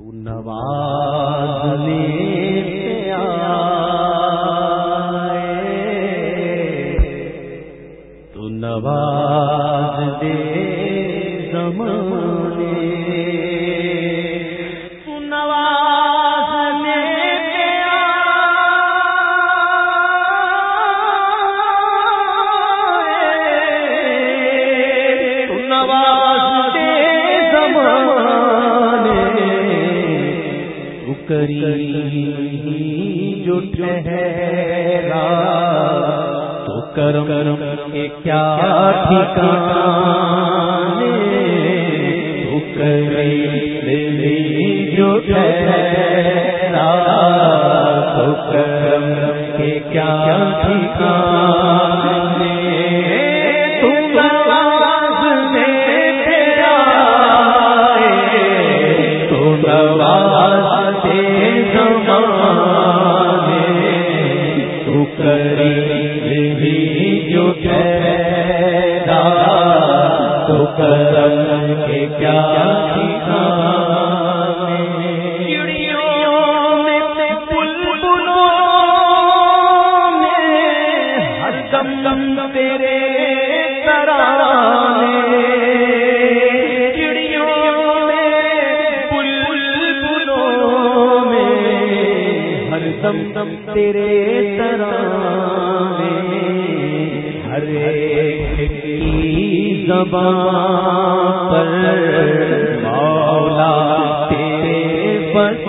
تو نوازنے آئے۔ تو نواز کری جو ٹھہرا، تو کرم کرم کے کیا ٹھکانے؟ جو ٹھہرا، تو کرم کے کیا کم تیرے ترانے، چڑیوں میں پل پلوں میں، ہر دم دم تیرے ترانے، ہر ایک کی زبان پر مولا تیرے بس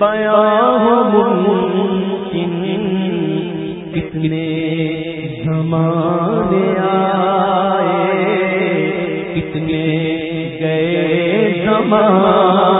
بیاں ہو ممکن کتنے زمانے آئے کتنے گئے زمانے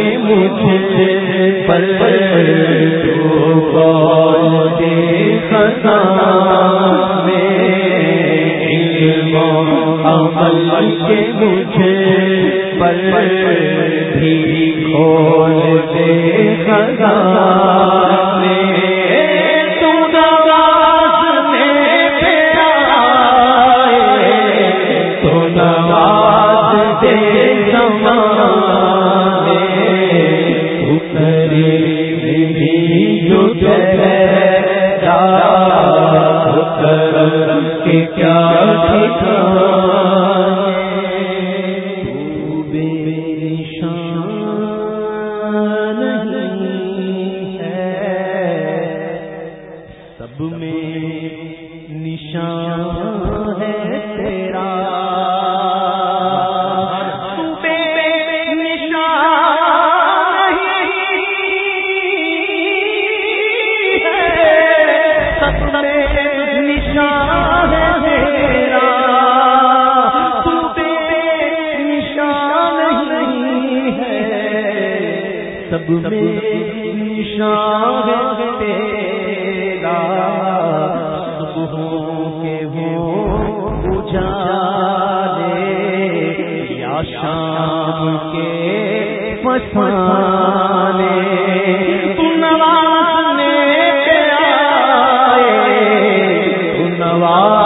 بھی مجھے پر خزاں میں کے پر بھی کھول دے خزاں کے کیا شام تیرا صبح کے وہ اجالے نواز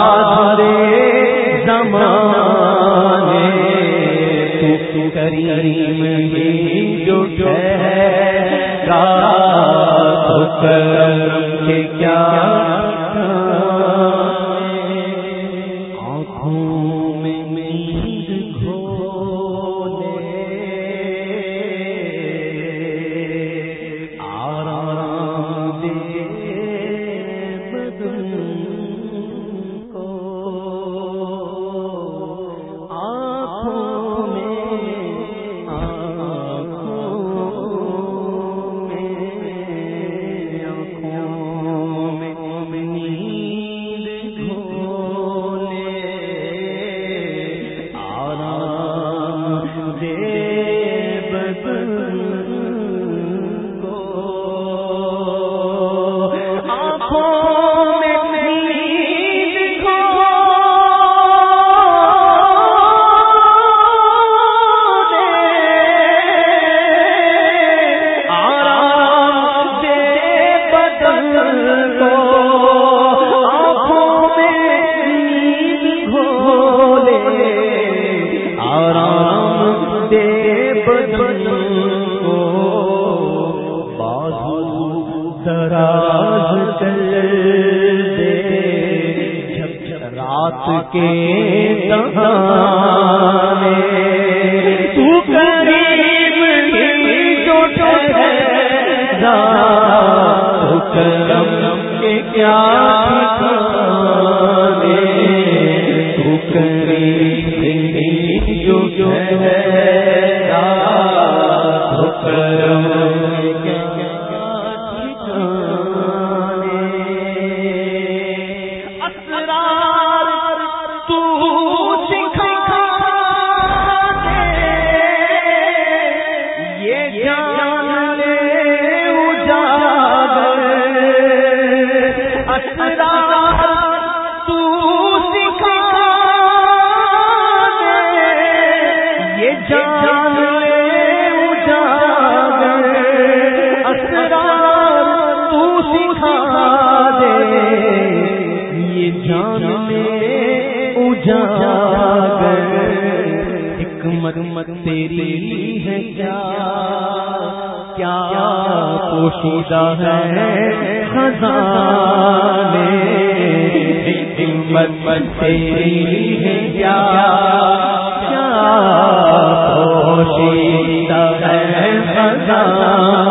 آرام دے بدن کو بازو دراز چل دے۔ رات کے دہانے تو کیا کریم یوں کیا پوشیدہ ہے خزانے قیمت من تیری ہے کیا؟ کیا پوشیدہ ہے خزانے